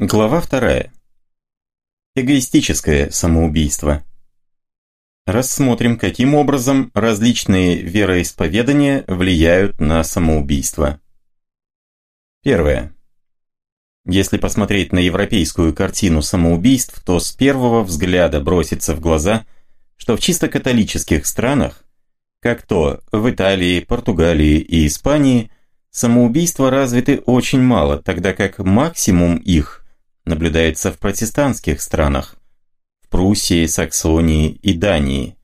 Глава вторая. Эгоистическое самоубийство. Рассмотрим, каким образом различные вероисповедания влияют на самоубийство. Первое. Если посмотреть на европейскую картину самоубийств, то с первого взгляда бросится в глаза, что в чисто католических странах, как то в Италии, Португалии и Испании, самоубийства развиты очень мало, тогда как максимум их – наблюдается в протестантских странах, в Пруссии, Саксонии и Дании.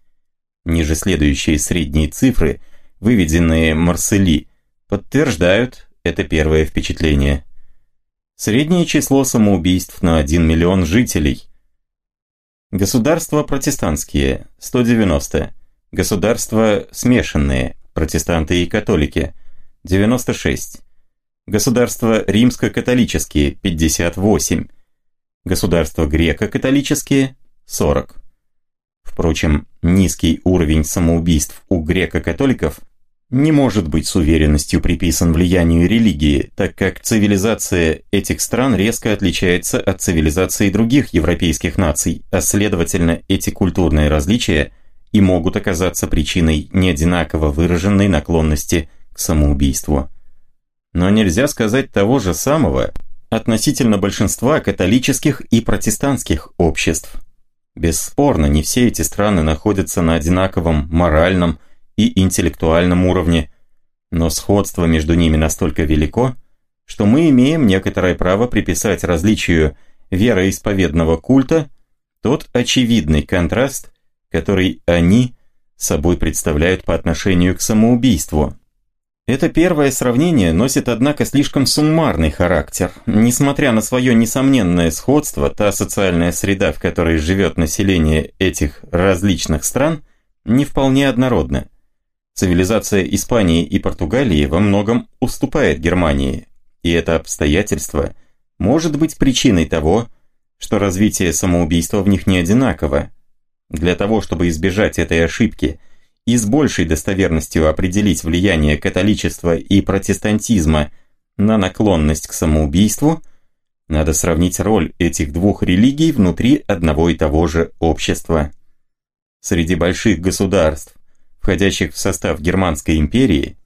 Ниже следующие средние цифры, выведенные Марсели, подтверждают это первое впечатление. Среднее число самоубийств на 1 миллион жителей. Государства протестантские – 190. Государства смешанные, протестанты и католики – 96. Государства римско-католические – 58 государства греко-католические – 40. Впрочем, низкий уровень самоубийств у греко-католиков не может быть с уверенностью приписан влиянию религии, так как цивилизация этих стран резко отличается от цивилизации других европейских наций, а следовательно эти культурные различия и могут оказаться причиной неодинаково выраженной наклонности к самоубийству. Но нельзя сказать того же самого относительно большинства католических и протестантских обществ. Бесспорно, не все эти страны находятся на одинаковом моральном и интеллектуальном уровне, но сходство между ними настолько велико, что мы имеем некоторое право приписать различию вероисповедного культа тот очевидный контраст, который они собой представляют по отношению к самоубийству. Это первое сравнение носит, однако, слишком суммарный характер. Несмотря на свое несомненное сходство, та социальная среда, в которой живет население этих различных стран, не вполне однородна. Цивилизация Испании и Португалии во многом уступает Германии, и это обстоятельство может быть причиной того, что развитие самоубийства в них не одинаково. Для того, чтобы избежать этой ошибки – и с большей достоверностью определить влияние католичества и протестантизма на наклонность к самоубийству, надо сравнить роль этих двух религий внутри одного и того же общества. Среди больших государств, входящих в состав Германской империи,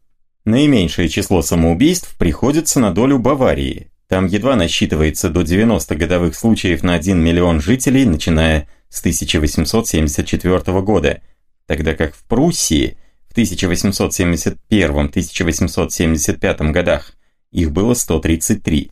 наименьшее число самоубийств приходится на долю Баварии. Там едва насчитывается до 90 годовых случаев на 1 миллион жителей, начиная с 1874 года – тогда как в Пруссии в 1871-1875 годах их было 133,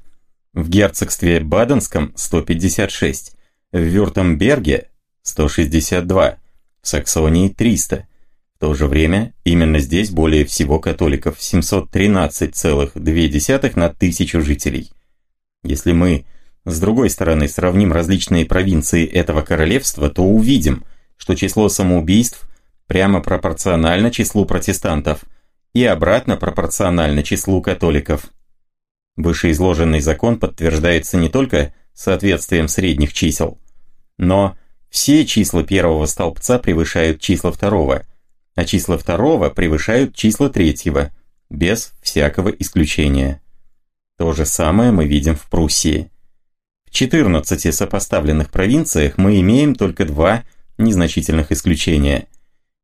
в герцогстве Баденском 156, в Вюртемберге 162, в Саксонии 300. В то же время именно здесь более всего католиков 713,2 на тысячу жителей. Если мы с другой стороны сравним различные провинции этого королевства, то увидим, что число самоубийств – прямо пропорционально числу протестантов и обратно пропорционально числу католиков. Вышеизложенный закон подтверждается не только соответствием средних чисел, но все числа первого столбца превышают числа второго, а числа второго превышают числа третьего, без всякого исключения. То же самое мы видим в Пруссии. В 14 сопоставленных провинциях мы имеем только два незначительных исключения –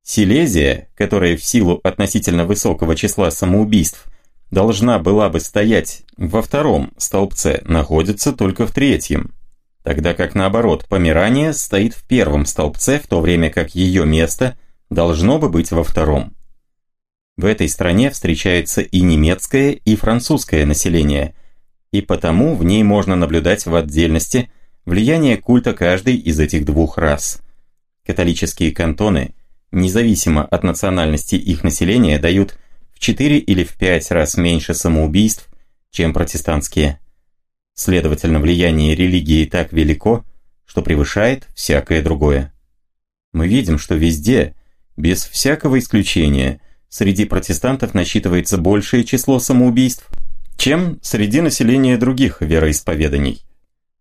Силезия, которая в силу относительно высокого числа самоубийств должна была бы стоять во втором столбце, находится только в третьем, тогда как наоборот Померания стоит в первом столбце, в то время как ее место должно бы быть во втором. В этой стране встречается и немецкое, и французское население, и потому в ней можно наблюдать в отдельности влияние культа каждой из этих двух рас. Католические кантоны – независимо от национальности их населения, дают в 4 или в 5 раз меньше самоубийств, чем протестантские. Следовательно, влияние религии так велико, что превышает всякое другое. Мы видим, что везде, без всякого исключения, среди протестантов насчитывается большее число самоубийств, чем среди населения других вероисповеданий.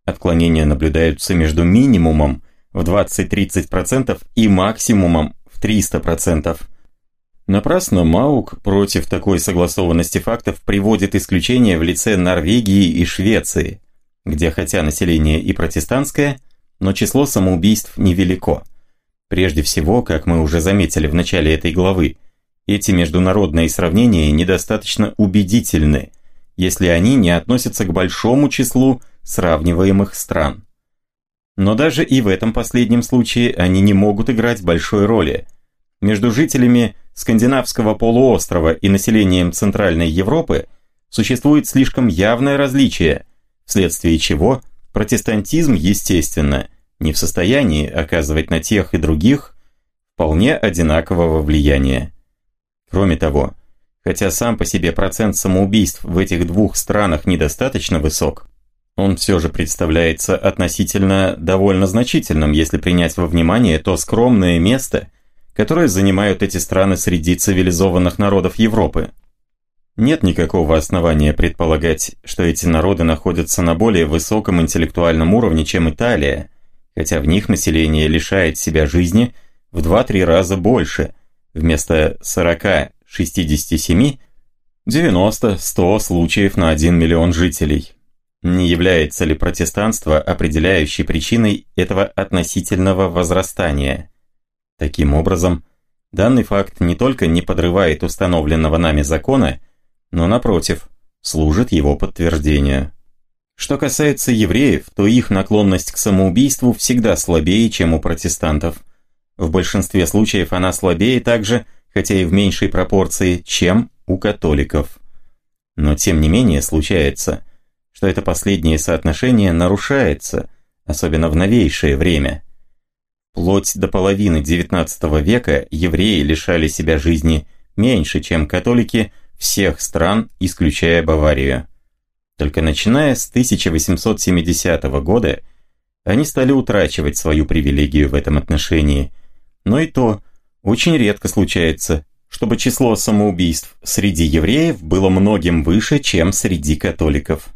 Отклонения наблюдаются между минимумом в 20-30% и максимумом 300%. Напрасно Маук против такой согласованности фактов приводит исключения в лице Норвегии и Швеции. где хотя население и протестантское, но число самоубийств невелико. Прежде всего, как мы уже заметили в начале этой главы, эти международные сравнения недостаточно убедительны, если они не относятся к большому числу сравниваемых стран. Но даже и в этом последнем случае они не могут играть большой роли. Между жителями скандинавского полуострова и населением Центральной Европы существует слишком явное различие, вследствие чего протестантизм, естественно, не в состоянии оказывать на тех и других вполне одинакового влияния. Кроме того, хотя сам по себе процент самоубийств в этих двух странах недостаточно высок, он все же представляется относительно довольно значительным, если принять во внимание то скромное место, которое занимают эти страны среди цивилизованных народов Европы. Нет никакого основания предполагать, что эти народы находятся на более высоком интеллектуальном уровне, чем Италия, хотя в них население лишает себя жизни в 2-3 раза больше, вместо 40-67 90-100 случаев на 1 миллион жителей. Не является ли протестанство определяющей причиной этого относительного возрастания? Таким образом, данный факт не только не подрывает установленного нами закона, но напротив, служит его подтверждению. Что касается евреев, то их наклонность к самоубийству всегда слабее, чем у протестантов. В большинстве случаев она слабее также, хотя и в меньшей пропорции, чем у католиков. Но тем не менее случается – что это последнее соотношение нарушается, особенно в новейшее время. Вплоть до половины XIX века евреи лишали себя жизни меньше, чем католики всех стран, исключая Баварию. Только начиная с 1870 года они стали утрачивать свою привилегию в этом отношении. Но и то очень редко случается, чтобы число самоубийств среди евреев было многим выше, чем среди католиков.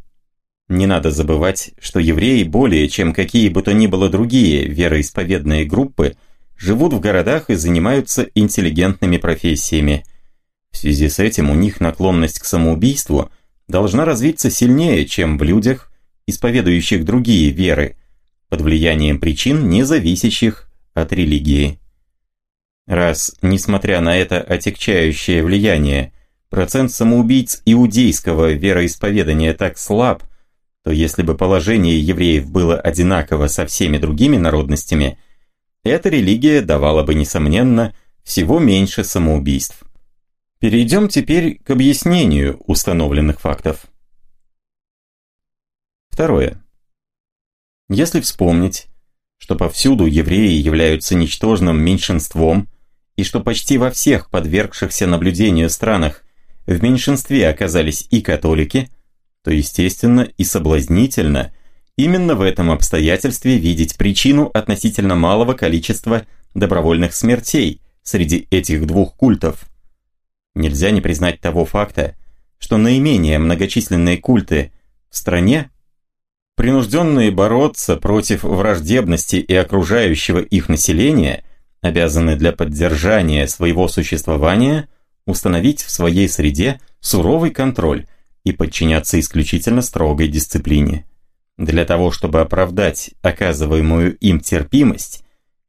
Не надо забывать, что евреи более чем какие бы то ни было другие вероисповедные группы живут в городах и занимаются интеллигентными профессиями. В связи с этим у них наклонность к самоубийству должна развиться сильнее, чем в людях, исповедующих другие веры, под влиянием причин, не зависящих от религии. Раз, несмотря на это отягчающее влияние, процент самоубийц иудейского вероисповедания так слаб – то если бы положение евреев было одинаково со всеми другими народностями, эта религия давала бы, несомненно, всего меньше самоубийств. Перейдем теперь к объяснению установленных фактов. Второе. Если вспомнить, что повсюду евреи являются ничтожным меньшинством, и что почти во всех подвергшихся наблюдению странах в меньшинстве оказались и католики – то естественно и соблазнительно именно в этом обстоятельстве видеть причину относительно малого количества добровольных смертей среди этих двух культов. Нельзя не признать того факта, что наименее многочисленные культы в стране, принужденные бороться против враждебности и окружающего их населения, обязаны для поддержания своего существования установить в своей среде суровый контроль и подчиняться исключительно строгой дисциплине. Для того, чтобы оправдать оказываемую им терпимость,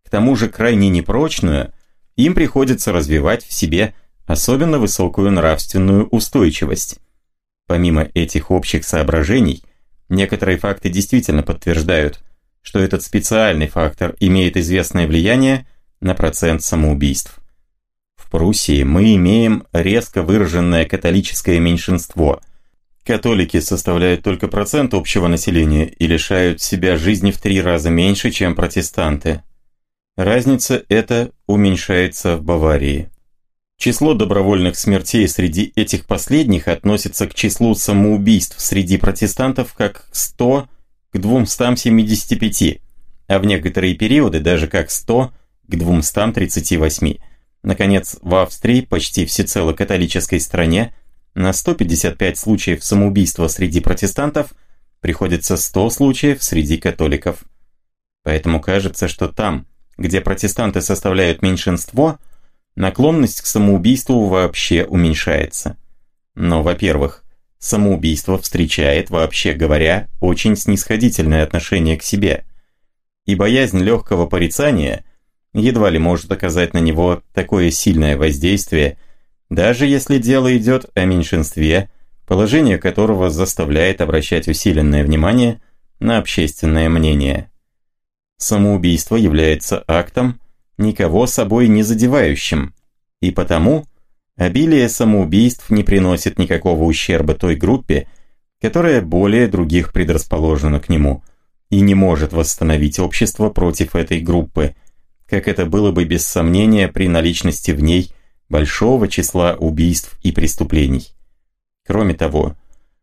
к тому же крайне непрочную, им приходится развивать в себе особенно высокую нравственную устойчивость. Помимо этих общих соображений, некоторые факты действительно подтверждают, что этот специальный фактор имеет известное влияние на процент самоубийств. В Пруссии мы имеем резко выраженное католическое меньшинство – Католики составляют только процент общего населения и лишают себя жизни в три раза меньше, чем протестанты. Разница эта уменьшается в Баварии. Число добровольных смертей среди этих последних относится к числу самоубийств среди протестантов как 100 к 275, а в некоторые периоды даже как 100 к 238. Наконец, в Австрии, почти всецело католической стране, на 155 случаев самоубийства среди протестантов приходится 100 случаев среди католиков. Поэтому кажется, что там, где протестанты составляют меньшинство, наклонность к самоубийству вообще уменьшается. Но, во-первых, самоубийство встречает, вообще говоря, очень снисходительное отношение к себе. И боязнь легкого порицания едва ли может оказать на него такое сильное воздействие, даже если дело идет о меньшинстве, положение которого заставляет обращать усиленное внимание на общественное мнение. Самоубийство является актом, никого собой не задевающим, и потому обилие самоубийств не приносит никакого ущерба той группе, которая более других предрасположена к нему и не может восстановить общество против этой группы, как это было бы без сомнения при наличности в ней большого числа убийств и преступлений. Кроме того,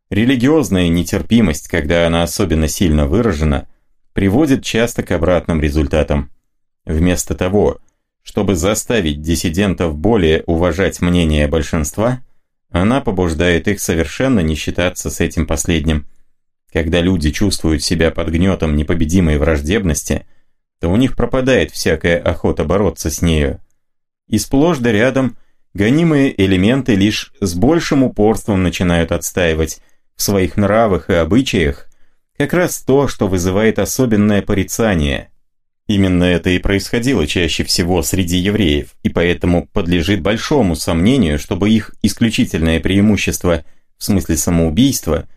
религиозная нетерпимость, когда она особенно сильно выражена, приводит часто к обратным результатам. Вместо того, чтобы заставить диссидентов более уважать мнение большинства, она побуждает их совершенно не считаться с этим последним. Когда люди чувствуют себя под гнетом непобедимой враждебности, то у них пропадает всякая охота бороться с нею. И сплошь да рядом гонимые элементы лишь с большим упорством начинают отстаивать в своих нравах и обычаях как раз то, что вызывает особенное порицание. Именно это и происходило чаще всего среди евреев, и поэтому подлежит большому сомнению, чтобы их исключительное преимущество в смысле самоубийства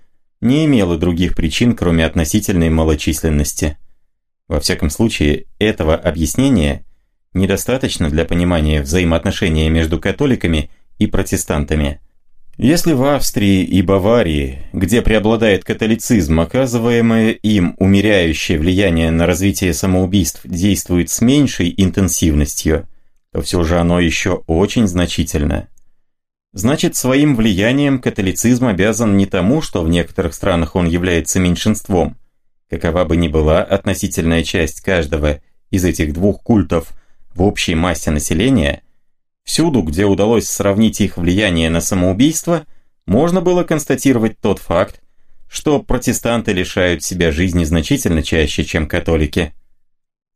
не имело других причин, кроме относительной малочисленности. Во всяком случае, этого объяснения недостаточно для понимания взаимоотношения между католиками и протестантами – если в Австрии и Баварии, где преобладает католицизм, оказываемое им умеряющее влияние на развитие самоубийств действует с меньшей интенсивностью, то все же оно еще очень значительно. Значит, своим влиянием католицизм обязан не тому, что в некоторых странах он является меньшинством, какова бы ни была относительная часть каждого из этих двух культов в общей массе населения – Всюду, где удалось сравнить их влияние на самоубийство, можно было констатировать тот факт, что протестанты лишают себя жизни значительно чаще, чем католики.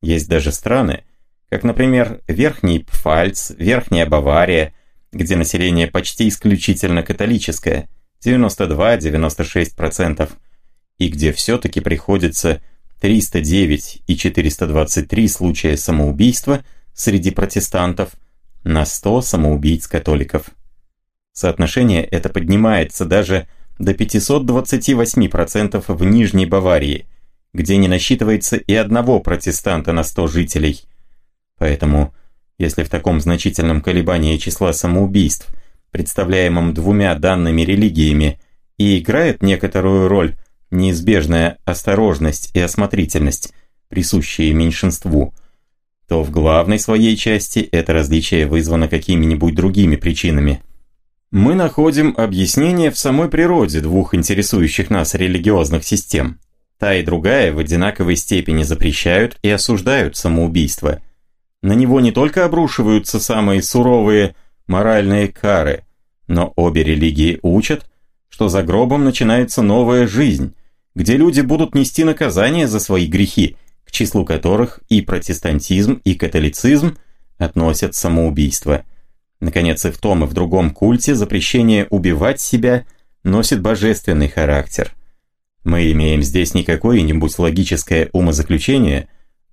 Есть даже страны, как, например, Верхний Пфальц, Верхняя Бавария, где население почти исключительно католическое, 92-96%, и где все-таки приходится 309 и 423 случая самоубийства среди протестантов – на 100 самоубийц-католиков. Соотношение это поднимается даже до 528% в Нижней Баварии, где не насчитывается и одного протестанта на 100 жителей. Поэтому, если в таком значительном колебании числа самоубийств, представляемом двумя данными религиями, и играет некоторую роль неизбежная осторожность и осмотрительность, присущие меньшинству – то в главной своей части это различие вызвано какими-нибудь другими причинами. Мы находим объяснение в самой природе двух интересующих нас религиозных систем. Та и другая в одинаковой степени запрещают и осуждают самоубийство. На него не только обрушиваются самые суровые моральные кары, но обе религии учат, что за гробом начинается новая жизнь, где люди будут нести наказание за свои грехи – к числу которых и протестантизм, и католицизм относят самоубийство. Наконец, и в том, и в другом культе запрещение убивать себя носит божественный характер. Мы имеем здесь не какое-нибудь логическое умозаключение,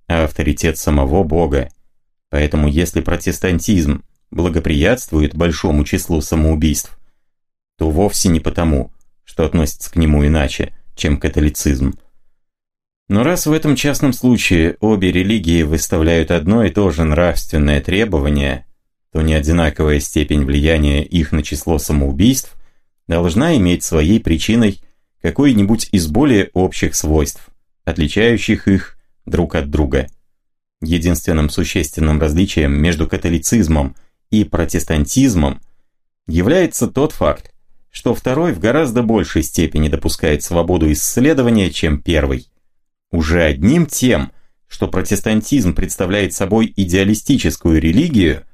а авторитет самого Бога. Поэтому если протестантизм благоприятствует большому числу самоубийств, то вовсе не потому, что относится к нему иначе, чем католицизм. Но раз в этом частном случае обе религии выставляют одно и то же нравственное требование, то неодинаковая степень влияния их на число самоубийств должна иметь своей причиной какой-нибудь из более общих свойств, отличающих их друг от друга. Единственным существенным различием между католицизмом и протестантизмом является тот факт, что второй в гораздо большей степени допускает свободу исследования, чем первый – уже одним тем, что протестантизм представляет собой идеалистическую религию,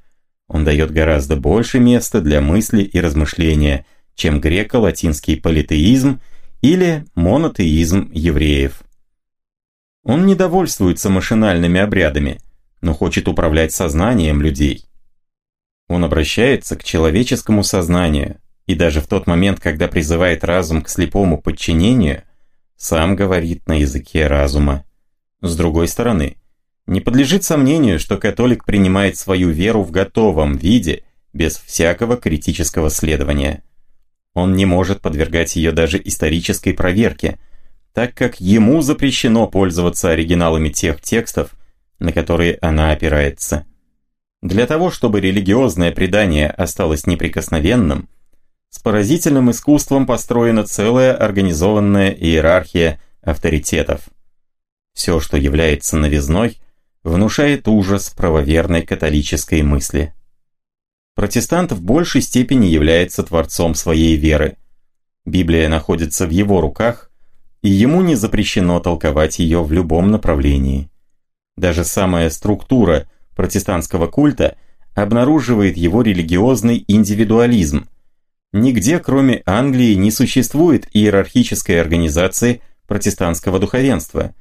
он дает гораздо больше места для мысли и размышления, чем греко-латинский политеизм или монотеизм евреев. Он не довольствуется машинальными обрядами, но хочет управлять сознанием людей. Он обращается к человеческому сознанию, и даже в тот момент, когда призывает разум к слепому подчинению, сам говорит на языке разума. С другой стороны, не подлежит сомнению, что католик принимает свою веру в готовом виде, без всякого критического следования. Он не может подвергать ее даже исторической проверке, так как ему запрещено пользоваться оригиналами тех текстов, на которые она опирается. Для того, чтобы религиозное предание осталось неприкосновенным, с поразительным искусством построена целая организованная иерархия авторитетов. Все, что является новизной, внушает ужас правоверной католической мысли. Протестант в большей степени является творцом своей веры. Библия находится в его руках, и ему не запрещено толковать ее в любом направлении. Даже самая структура протестантского культа обнаруживает его религиозный индивидуализм. Нигде, кроме Англии, не существует иерархической организации протестантского духовенства.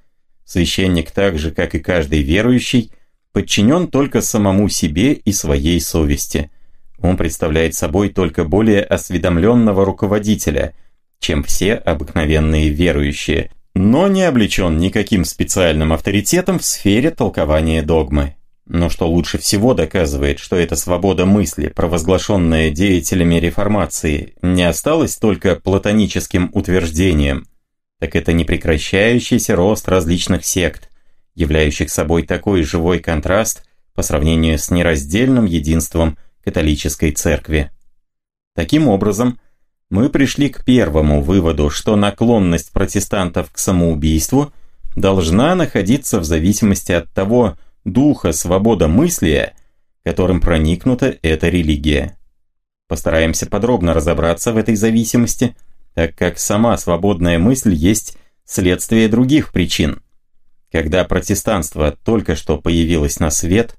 Священник так же, как и каждый верующий, подчинен только самому себе и своей совести. Он представляет собой только более осведомленного руководителя, чем все обыкновенные верующие, но не облечен никаким специальным авторитетом в сфере толкования догмы. Но что лучше всего доказывает, что эта свобода мысли, провозглашенная деятелями реформации, не осталась только платоническим утверждением, так это непрекращающийся рост различных сект, являющих собой такой живой контраст по сравнению с нераздельным единством католической церкви. Таким образом, мы пришли к первому выводу, что наклонность протестантов к самоубийству должна находиться в зависимости от того, духа свободомыслия, которым проникнута эта религия. Постараемся подробно разобраться в этой зависимости, так как сама свободная мысль есть следствие других причин. Когда протестанство только что появилось на свет,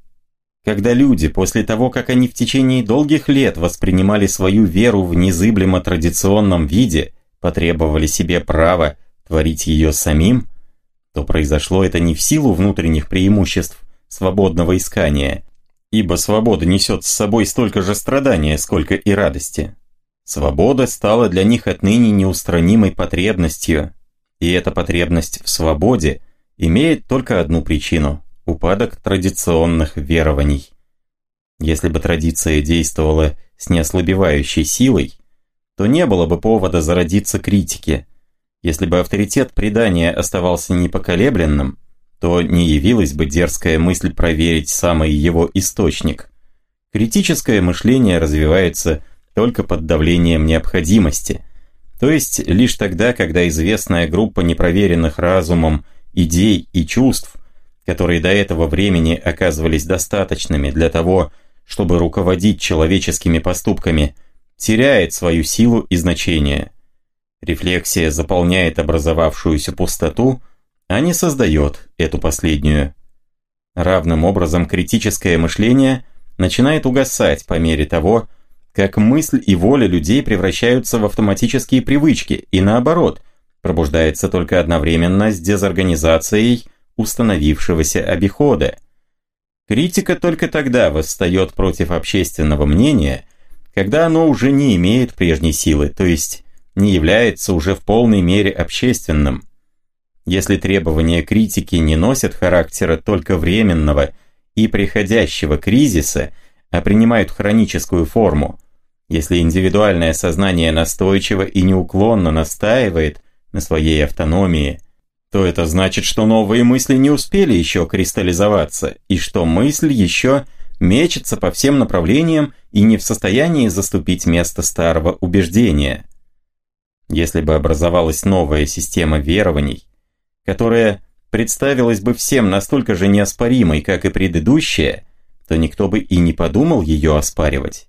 когда люди, после того, как они в течение долгих лет воспринимали свою веру в незыблемо традиционном виде, потребовали себе права творить ее самим, то произошло это не в силу внутренних преимуществ, свободного искания, ибо свобода несет с собой столько же страдания, сколько и радости. Свобода стала для них отныне неустранимой потребностью, и эта потребность в свободе имеет только одну причину – упадок традиционных верований. Если бы традиция действовала с неослабевающей силой, то не было бы повода зародиться критике. Если бы авторитет предания оставался непоколебленным, то не явилась бы дерзкая мысль проверить самый его источник. Критическое мышление развивается только под давлением необходимости, то есть лишь тогда, когда известная группа непроверенных разумом идей и чувств, которые до этого времени оказывались достаточными для того, чтобы руководить человеческими поступками, теряет свою силу и значение. Рефлексия заполняет образовавшуюся пустоту – а не создает эту последнюю. Равным образом критическое мышление начинает угасать по мере того, как мысль и воля людей превращаются в автоматические привычки, и наоборот, пробуждается только одновременно с дезорганизацией установившегося обихода. Критика только тогда восстает против общественного мнения, когда оно уже не имеет прежней силы, то есть не является уже в полной мере общественным. Если требования критики не носят характера только временного и приходящего кризиса, а принимают хроническую форму, если индивидуальное сознание настойчиво и неуклонно настаивает на своей автономии, то это значит, что новые мысли не успели еще кристаллизоваться, и что мысль еще мечется по всем направлениям и не в состоянии заступить место старого убеждения. Если бы образовалась новая система верований, которая представилась бы всем настолько же неоспоримой, как и предыдущая, то никто бы и не подумал ее оспаривать.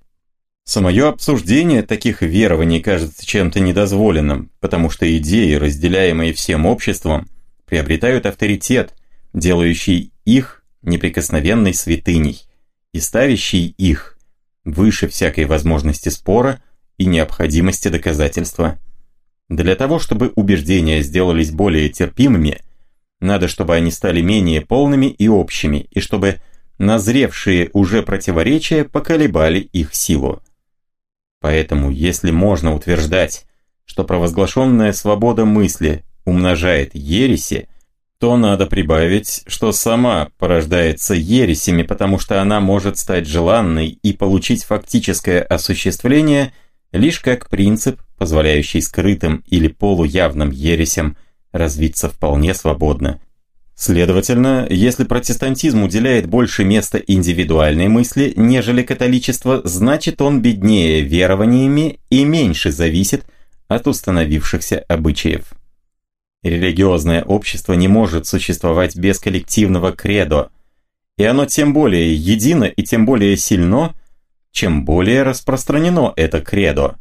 Самое обсуждение таких верований кажется чем-то недозволенным, потому что идеи, разделяемые всем обществом, приобретают авторитет, делающий их неприкосновенной святыней и ставящий их выше всякой возможности спора и необходимости доказательства. Для того, чтобы убеждения сделались более терпимыми, надо, чтобы они стали менее полными и общими, и чтобы назревшие уже противоречия поколебали их силу. Поэтому, если можно утверждать, что провозглашенная свобода мысли умножает ереси, то надо прибавить, что сама порождается ересями, потому что она может стать желанной и получить фактическое осуществление лишь как принцип, позволяющий скрытым или полуявным ересям развиться вполне свободно. Следовательно, если протестантизм уделяет больше места индивидуальной мысли, нежели католичество, значит он беднее верованиями и меньше зависит от установившихся обычаев. Религиозное общество не может существовать без коллективного кредо, и оно тем более едино и тем более сильно, чем более распространено это кредо.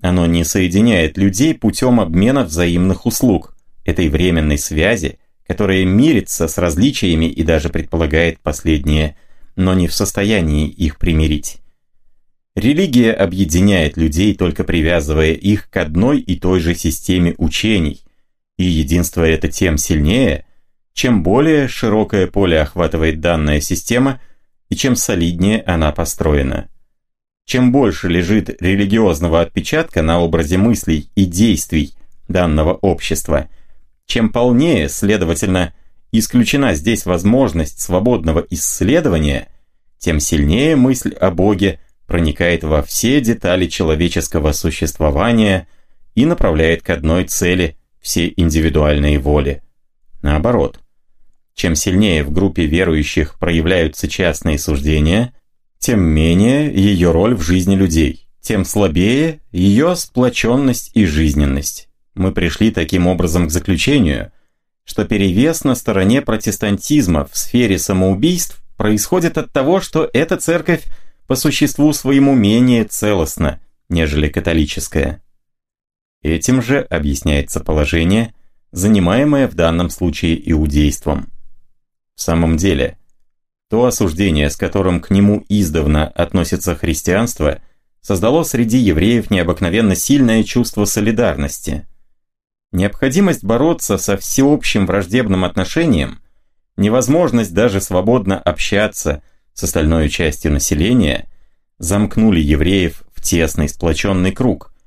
Оно не соединяет людей путем обмена взаимных услуг, этой временной связи, которая мирится с различиями и даже предполагает последние, но не в состоянии их примирить. Религия объединяет людей, только привязывая их к одной и той же системе учений, и единство это тем сильнее, чем более широкое поле охватывает данная система и чем солиднее она построена. Чем больше лежит религиозного отпечатка на образе мыслей и действий данного общества, чем полнее, следовательно, исключена здесь возможность свободного исследования, тем сильнее мысль о Боге проникает во все детали человеческого существования и направляет к одной цели все индивидуальные воли. Наоборот, чем сильнее в группе верующих проявляются частные суждения, тем менее ее роль в жизни людей, тем слабее ее сплоченность и жизненность. Мы пришли таким образом к заключению, что перевес на стороне протестантизма в сфере самоубийств происходит от того, что эта церковь по существу своему менее целостна, нежели католическая. Этим же объясняется положение, занимаемое в данном случае иудейством. В самом деле, то осуждение, с которым к нему издавна относится христианство, создало среди евреев необыкновенно сильное чувство солидарности. Необходимость бороться со всеобщим враждебным отношением, невозможность даже свободно общаться с остальной частью населения, замкнули евреев в тесный сплоченный круг –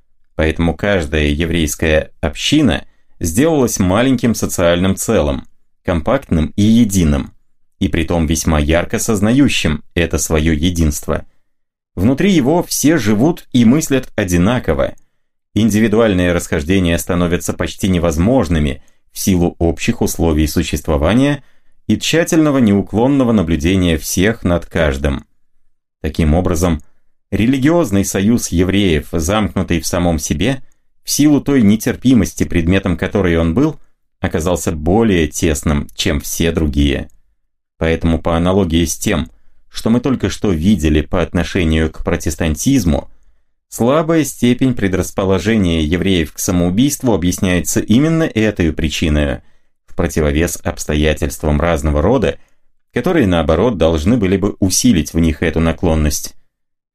Поэтому каждая еврейская община сделалась маленьким социальным целым, компактным и единым, и притом весьма ярко сознающим это свое единство. Внутри его все живут и мыслят одинаково. Индивидуальные расхождения становятся почти невозможными в силу общих условий существования и тщательного неуклонного наблюдения всех над каждым. Таким образом, Религиозный союз евреев, замкнутый в самом себе, в силу той нетерпимости, предметом которой он был, оказался более тесным, чем все другие. Поэтому по аналогии с тем, что мы только что видели по отношению к протестантизму, слабая степень предрасположения евреев к самоубийству объясняется именно этой причиной, в противовес обстоятельствам разного рода, которые, наоборот, должны были бы усилить в них эту наклонность.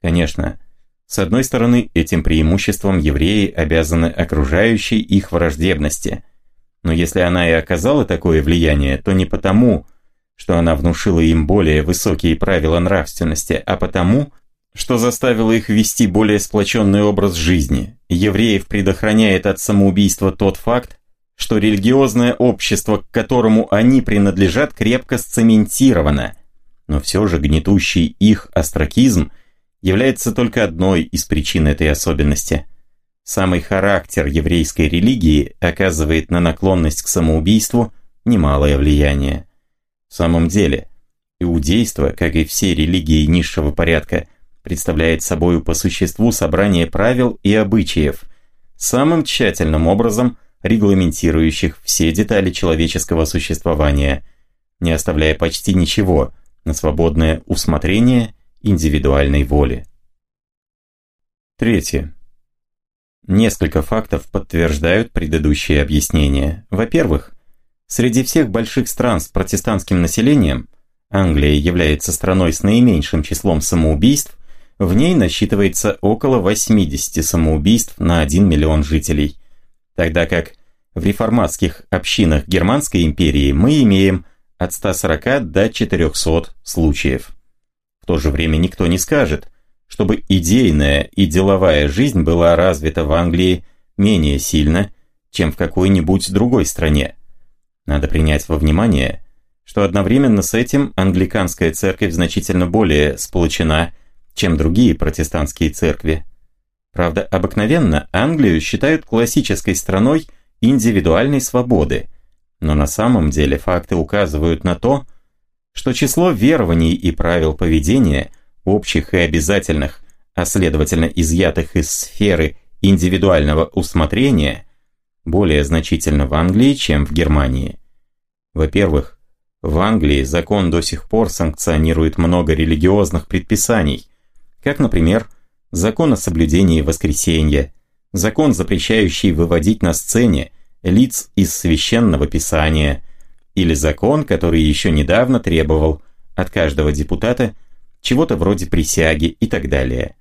Конечно, с одной стороны, этим преимуществом евреи обязаны окружающей их враждебности. Но если она и оказала такое влияние, то не потому, что она внушила им более высокие правила нравственности, а потому, что заставило их вести более сплоченный образ жизни. Евреев предохраняет от самоубийства тот факт, что религиозное общество, к которому они принадлежат, крепко сцементировано. Но все же гнетущий их астракизм – является только одной из причин этой особенности. Самый характер еврейской религии оказывает на наклонность к самоубийству немалое влияние. В самом деле, иудейство, как и все религии низшего порядка, представляет собою по существу собрание правил и обычаев, самым тщательным образом регламентирующих все детали человеческого существования, не оставляя почти ничего на свободное усмотрение индивидуальной воли. Третье. Несколько фактов подтверждают предыдущие объяснения. Во-первых, среди всех больших стран с протестантским населением Англия является страной с наименьшим числом самоубийств, в ней насчитывается около 80 самоубийств на 1 миллион жителей, тогда как в реформатских общинах Германской империи мы имеем от 140 до 400 случаев. В то же время никто не скажет, чтобы идейная и деловая жизнь была развита в Англии менее сильно, чем в какой-нибудь другой стране. Надо принять во внимание, что одновременно с этим англиканская церковь значительно более сплочена, чем другие протестантские церкви. Правда, обыкновенно Англию считают классической страной индивидуальной свободы, но на самом деле факты указывают на то, что число верований и правил поведения, общих и обязательных, а следовательно изъятых из сферы индивидуального усмотрения, более значительно в Англии, чем в Германии. Во-первых, в Англии закон до сих пор санкционирует много религиозных предписаний, как, например, закон о соблюдении воскресенья, закон, запрещающий выводить на сцене лиц из священного писания, или закон, который еще недавно требовал от каждого депутата чего-то вроде присяги и так далее.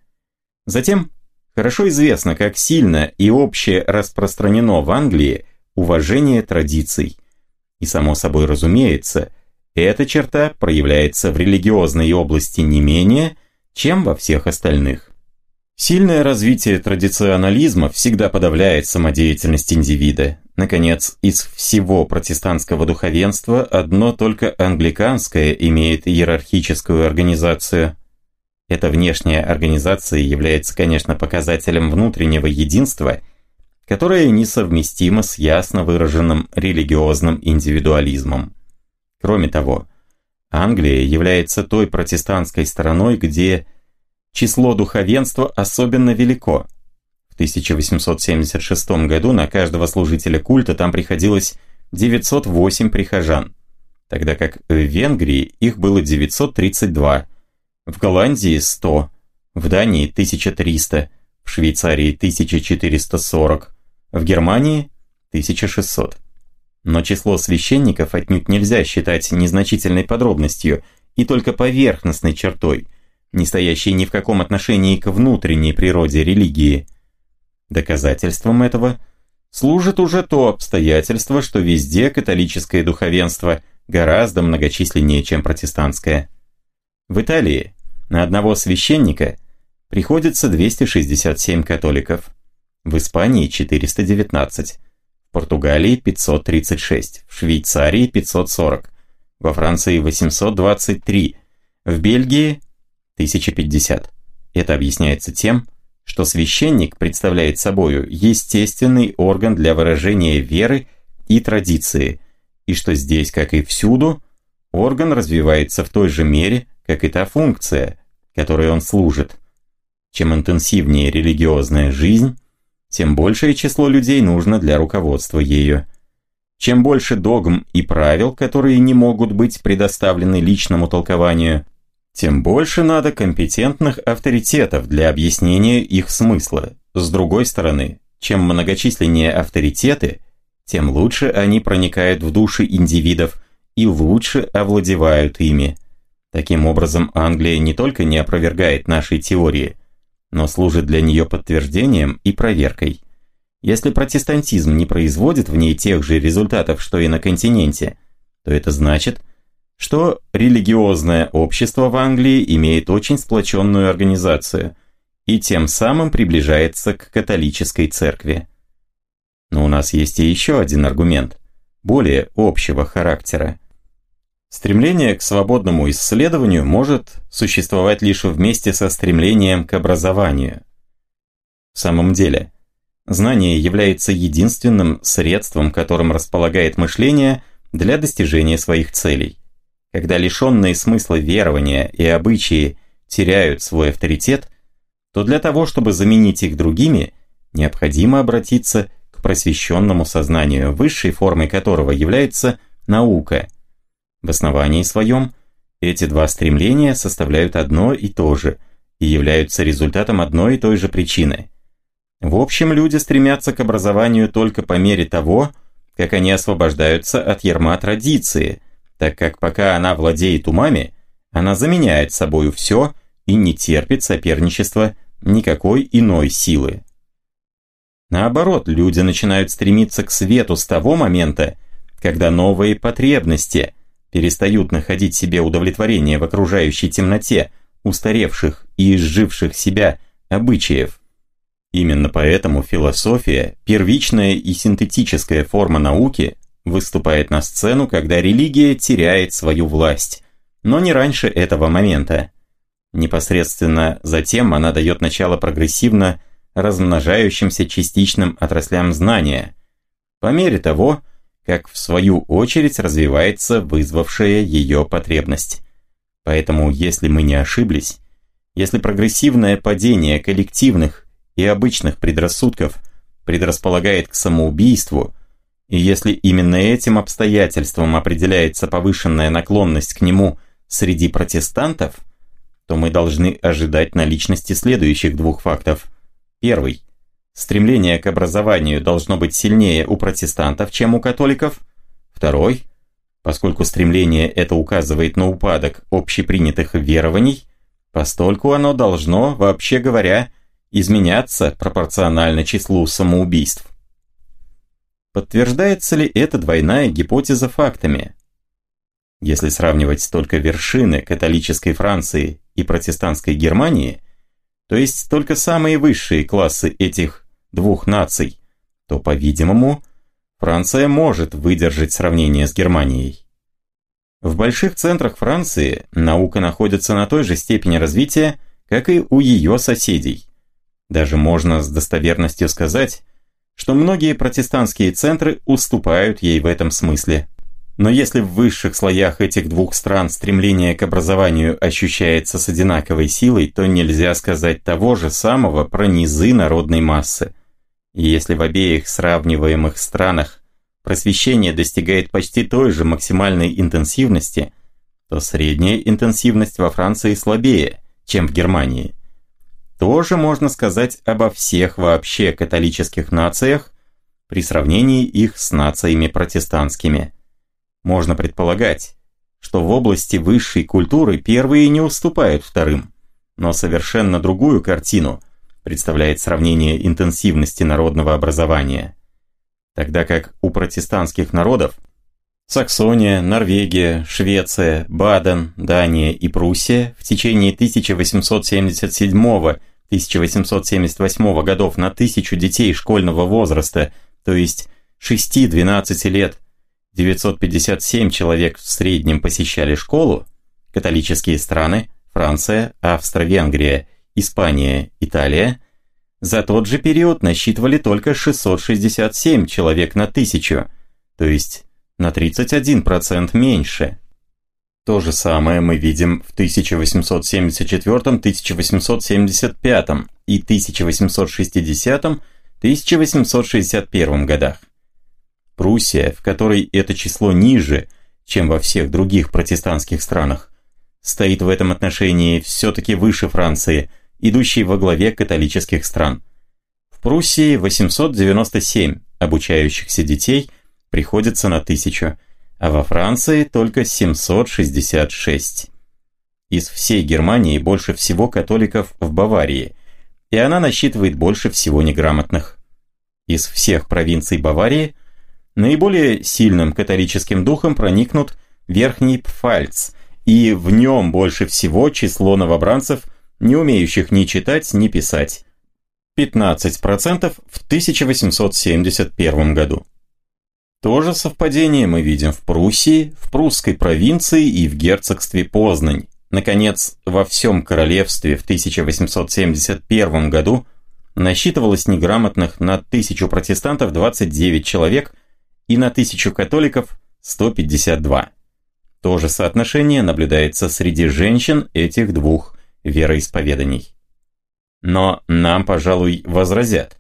Затем, хорошо известно, как сильно и обще распространено в Англии уважение традиций. И само собой разумеется, эта черта проявляется в религиозной области не менее, чем во всех остальных. Сильное развитие традиционализма всегда подавляет самодеятельность индивида. Наконец, из всего протестантского духовенства одно только англиканское имеет иерархическую организацию. Эта внешняя организация является, конечно, показателем внутреннего единства, которое несовместимо с ясно выраженным религиозным индивидуализмом. Кроме того, Англия является той протестантской страной, где число духовенства особенно велико. В 1876 году на каждого служителя культа там приходилось 908 прихожан, тогда как в Венгрии их было 932, в Голландии 100, в Дании 1300, в Швейцарии 1440, в Германии 1600. Но число священников отнюдь нельзя считать незначительной подробностью и только поверхностной чертой – не стоящий ни в каком отношении к внутренней природе религии. Доказательством этого служит уже то обстоятельство, что везде католическое духовенство гораздо многочисленнее, чем протестантское. В Италии на одного священника приходится 267 католиков, в Испании 419, в Португалии 536, в Швейцарии 540, во Франции 823, в Бельгии 1050. Это объясняется тем, что священник представляет собою естественный орган для выражения веры и традиции, и что здесь, как и всюду, орган развивается в той же мере, как и та функция, которой он служит. Чем интенсивнее религиозная жизнь, тем большее число людей нужно для руководства ею. Чем больше догм и правил, которые не могут быть предоставлены личному толкованию, тем больше надо компетентных авторитетов для объяснения их смысла. С другой стороны, чем многочисленнее авторитеты, тем лучше они проникают в души индивидов и лучше овладевают ими. Таким образом, Англия не только не опровергает нашей теории, но служит для нее подтверждением и проверкой. Если протестантизм не производит в ней тех же результатов, что и на континенте, то это значит – что религиозное общество в Англии имеет очень сплоченную организацию и тем самым приближается к католической церкви. Но у нас есть и еще один аргумент, более общего характера. Стремление к свободному исследованию может существовать лишь вместе со стремлением к образованию. В самом деле, знание является единственным средством, которым располагает мышление для достижения своих целей. Когда лишенные смысла верования и обычаи теряют свой авторитет, то для того, чтобы заменить их другими, необходимо обратиться к просвещенному сознанию, высшей формой которого является наука. В основании своем эти два стремления составляют одно и то же и являются результатом одной и той же причины. В общем, люди стремятся к образованию только по мере того, как они освобождаются от ярма традиции – так как пока она владеет умами, она заменяет собою все и не терпит соперничества никакой иной силы. Наоборот, люди начинают стремиться к свету с того момента, когда новые потребности перестают находить себе удовлетворение в окружающей темноте устаревших и изживших себя обычаев. Именно поэтому философия, первичная и синтетическая форма науки, выступает на сцену, когда религия теряет свою власть, но не раньше этого момента. Непосредственно затем она дает начало прогрессивно размножающимся частичным отраслям знания, по мере того, как в свою очередь развивается вызвавшая ее потребность. Поэтому, если мы не ошиблись, если прогрессивное падение коллективных и обычных предрассудков предрасполагает к самоубийству, и если именно этим обстоятельством определяется повышенная наклонность к нему среди протестантов, то мы должны ожидать наличности следующих двух фактов. Первый. Стремление к образованию должно быть сильнее у протестантов, чем у католиков. Второй. Поскольку стремление это указывает на упадок общепринятых верований, постольку оно должно, вообще говоря, изменяться пропорционально числу самоубийств. Подтверждается ли эта двойная гипотеза фактами? Если сравнивать только вершины католической Франции и протестантской Германии, то есть только самые высшие классы этих двух наций, то, по-видимому, Франция может выдержать сравнение с Германией. В больших центрах Франции наука находится на той же степени развития, как и у ее соседей. Даже можно с достоверностью сказать, что многие протестантские центры уступают ей в этом смысле. Но если в высших слоях этих двух стран стремление к образованию ощущается с одинаковой силой, то нельзя сказать того же самого про низы народной массы. Если в обеих сравниваемых странах просвещение достигает почти той же максимальной интенсивности, то средняя интенсивность во Франции слабее, чем в Германии. Тоже можно сказать обо всех вообще католических нациях при сравнении их с нациями протестантскими. Можно предполагать, что в области высшей культуры первые не уступают вторым, но совершенно другую картину представляет сравнение интенсивности народного образования – тогда как у протестантских народов Саксония, Норвегия, Швеция, Баден, Дания и Пруссия в течение 1877-1878 годов на тысячу детей школьного возраста, то есть 6-12 лет, 957 человек в среднем посещали школу, католические страны, Франция, Австро-Венгрия, Испания, Италия – за тот же период насчитывали только 667 человек на тысячу, то есть на 31% меньше. То же самое мы видим в 1874, 1875 и 1860, 1861 годах. Пруссия, в которой это число ниже, чем во всех других протестантских странах, стоит в этом отношении все-таки выше Франции – идущий во главе католических стран. В Пруссии 897 обучающихся детей приходится на тысячу, а во Франции только 766. Из всей Германии больше всего католиков в Баварии, и она насчитывает больше всего неграмотных. Из всех провинций Баварии наиболее сильным католическим духом проникнут Верхний Пфальц, и в нем больше всего число новобранцев – не умеющих ни читать, ни писать. 15% в 1871 году. То же совпадение мы видим в Пруссии, в прусской провинции и в герцогстве Познань. Наконец, во всем королевстве в 1871 году насчитывалось неграмотных на тысячу протестантов 29 человек и на тысячу католиков 152. То же соотношение наблюдается среди женщин этих двух вероисповеданий. Но нам, пожалуй, возразят,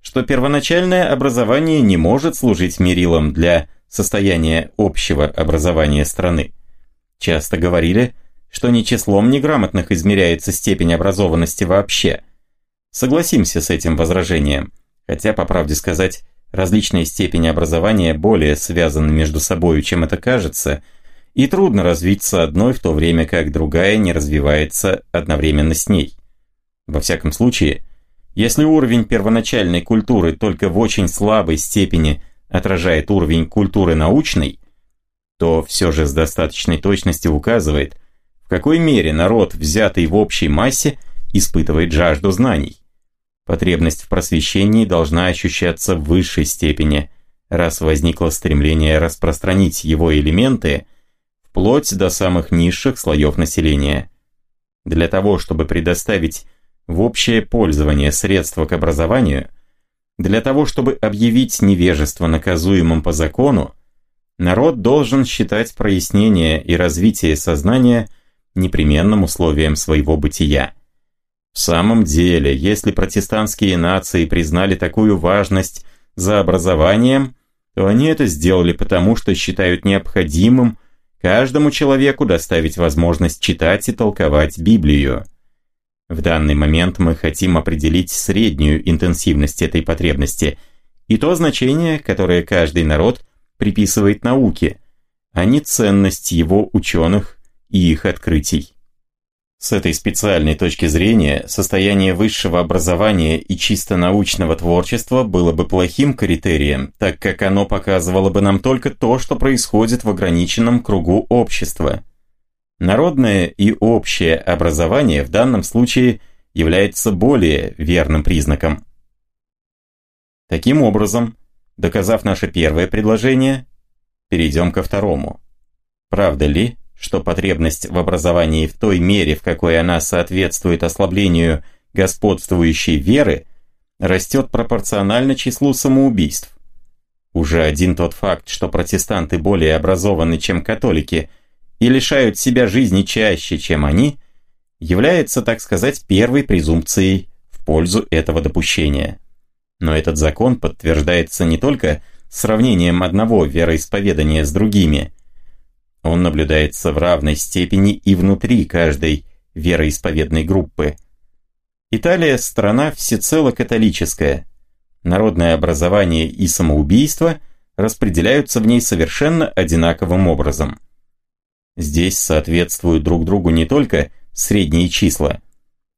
что первоначальное образование не может служить мерилом для состояния общего образования страны. Часто говорили, что не числом неграмотных измеряется степень образованности вообще. Согласимся с этим возражением, хотя, по правде сказать, различные степени образования более связаны между собой, чем это кажется – и трудно развиться одной в то время как другая не развивается одновременно с ней. Во всяком случае, если уровень первоначальной культуры только в очень слабой степени отражает уровень культуры научной, то все же с достаточной точностью указывает, в какой мере народ, взятый в общей массе, испытывает жажду знаний. Потребность в просвещении должна ощущаться в высшей степени, раз возникло стремление распространить его элементы вплоть до самых низших слоев населения. Для того, чтобы предоставить в общее пользование средства к образованию, для того, чтобы объявить невежество наказуемым по закону, народ должен считать прояснение и развитие сознания непременным условием своего бытия. В самом деле, если протестантские нации признали такую важность за образованием, то они это сделали потому, что считают необходимым каждому человеку доставить возможность читать и толковать Библию. В данный момент мы хотим определить среднюю интенсивность этой потребности и то значение, которое каждый народ приписывает науке, а не ценность его ученых и их открытий. С этой специальной точки зрения, состояние высшего образования и чисто научного творчества было бы плохим критерием, так как оно показывало бы нам только то, что происходит в ограниченном кругу общества. Народное и общее образование в данном случае является более верным признаком. Таким образом, доказав наше первое предложение, перейдем ко второму. Правда ли, что потребность в образовании в той мере, в какой она соответствует ослаблению господствующей веры, растет пропорционально числу самоубийств. Уже один тот факт, что протестанты более образованы, чем католики, и лишают себя жизни чаще, чем они, является, так сказать, первой презумпцией в пользу этого допущения. Но этот закон подтверждается не только сравнением одного вероисповедания с другими – он наблюдается в равной степени и внутри каждой вероисповедной группы. Италия – страна всецело католическая. Народное образование и самоубийство распределяются в ней совершенно одинаковым образом. Здесь соответствуют друг другу не только средние числа,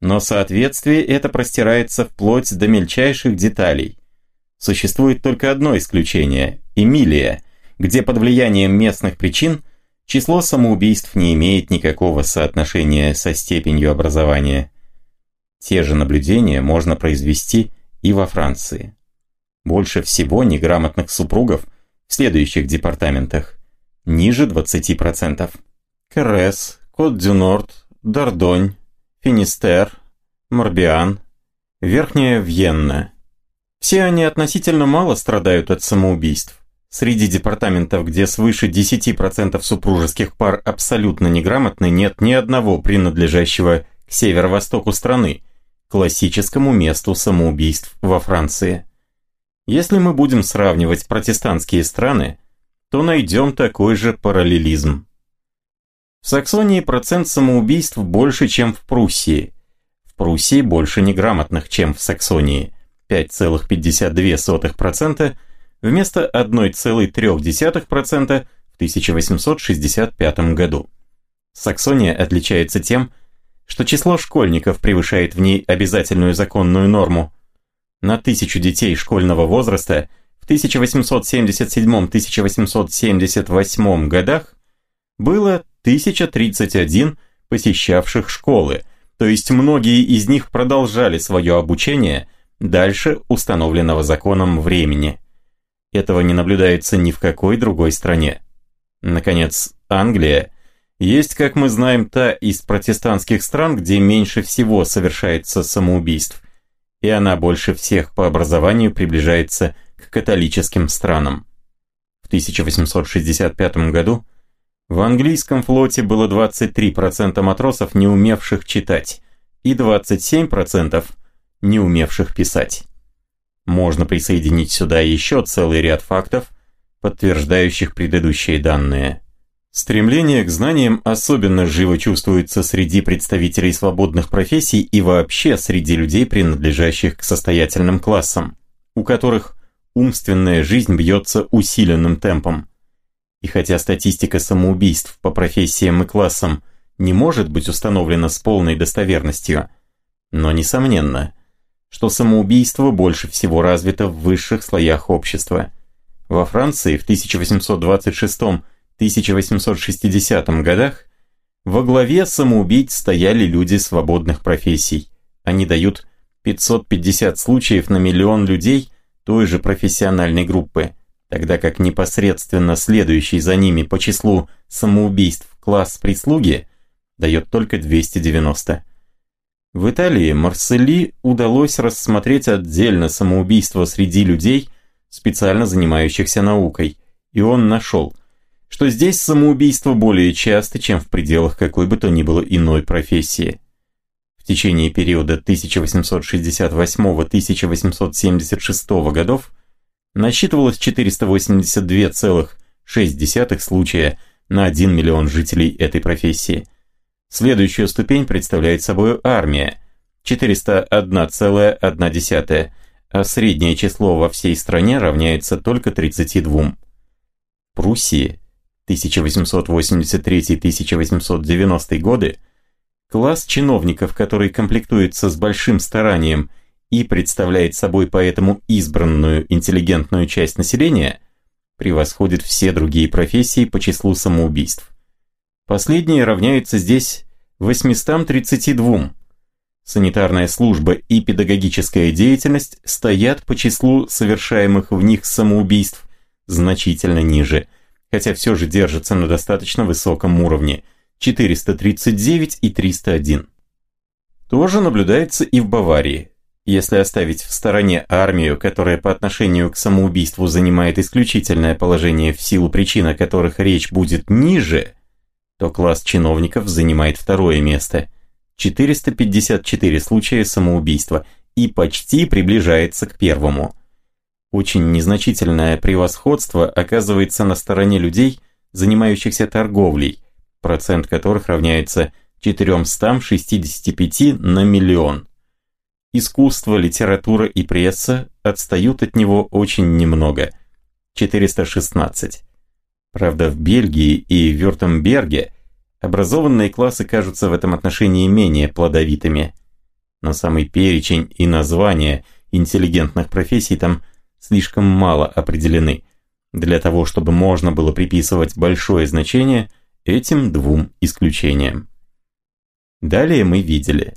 но соответствие это простирается вплоть до мельчайших деталей. Существует только одно исключение – Эмилия, где под влиянием местных причин – Число самоубийств не имеет никакого соотношения со степенью образования. Те же наблюдения можно произвести и во Франции. Больше всего неграмотных супругов в следующих департаментах, ниже 20%. Керес, Кот-дю-Норд, Дордонь, Финистер, Морбиан, Верхняя Вьенна. Все они относительно мало страдают от самоубийств. Среди департаментов, где свыше 10% супружеских пар абсолютно неграмотны, нет ни одного принадлежащего к северо-востоку страны, классическому месту самоубийств во Франции. Если мы будем сравнивать протестантские страны, то найдем такой же параллелизм. В Саксонии процент самоубийств больше, чем в Пруссии. В Пруссии больше неграмотных, чем в Саксонии – 5,52%, вместо 1,3% в 1865 году. Саксония отличается тем, что число школьников превышает в ней обязательную законную норму. На тысячу детей школьного возраста в 1877-1878 годах было 1031 посещавших школы, то есть многие из них продолжали свое обучение дальше установленного законом времени. Этого не наблюдается ни в какой другой стране. Наконец, Англия есть, как мы знаем, та из протестантских стран, где меньше всего совершается самоубийств, и она больше всех по образованию приближается к католическим странам. В 1865 году в английском флоте было 23% матросов, не умевших читать, и 27% не умевших писать. Можно присоединить сюда еще целый ряд фактов, подтверждающих предыдущие данные. Стремление к знаниям особенно живо чувствуется среди представителей свободных профессий и вообще среди людей, принадлежащих к состоятельным классам, у которых умственная жизнь бьется усиленным темпом. И хотя статистика самоубийств по профессиям и классам не может быть установлена с полной достоверностью, но, несомненно, что самоубийство больше всего развито в высших слоях общества. Во Франции в 1826-1860 годах Во главе самоубийц стояли люди свободных профессий. Они дают 550 случаев на миллион людей той же профессиональной группы, тогда как непосредственно следующий за ними по числу самоубийств класс прислуги дает только 290. В Италии Марсели удалось рассмотреть отдельно самоубийство среди людей, специально занимающихся наукой, и он нашел, что здесь самоубийство более часто, чем в пределах какой бы то ни было иной профессии. В течение периода 1868-1876 годов насчитывалось 482,6 случая на 1 миллион жителей этой профессии – Следующую ступень представляет собой армия – 401,1, а среднее число во всей стране равняется только 32. В Пруссии 1883-1890 годы класс чиновников, который комплектуется с большим старанием и представляет собой поэтому избранную интеллигентную часть населения, превосходит все другие профессии по числу самоубийств. Последние равняются здесь 832. Санитарная служба и педагогическая деятельность стоят по числу совершаемых в них самоубийств значительно ниже, хотя все же держатся на достаточно высоком уровне – 439 и 301. Тоже наблюдается и в Баварии. Если оставить в стороне армию, которая по отношению к самоубийству занимает исключительное положение в силу причин, о которых речь будет ниже, то класс чиновников занимает второе место – 454 случая самоубийства и почти приближается к первому. Очень незначительное превосходство оказывается на стороне людей, занимающихся торговлей, процент которых равняется 465 на миллион. Искусство, литература и пресса отстают от него очень немного – 416. Правда, в Бельгии и Вюртемберге образованные классы кажутся в этом отношении менее плодовитыми. Но самый перечень и названия интеллигентных профессий там слишком мало определены для того, чтобы можно было приписывать большое значение этим двум исключениям. Далее мы видели,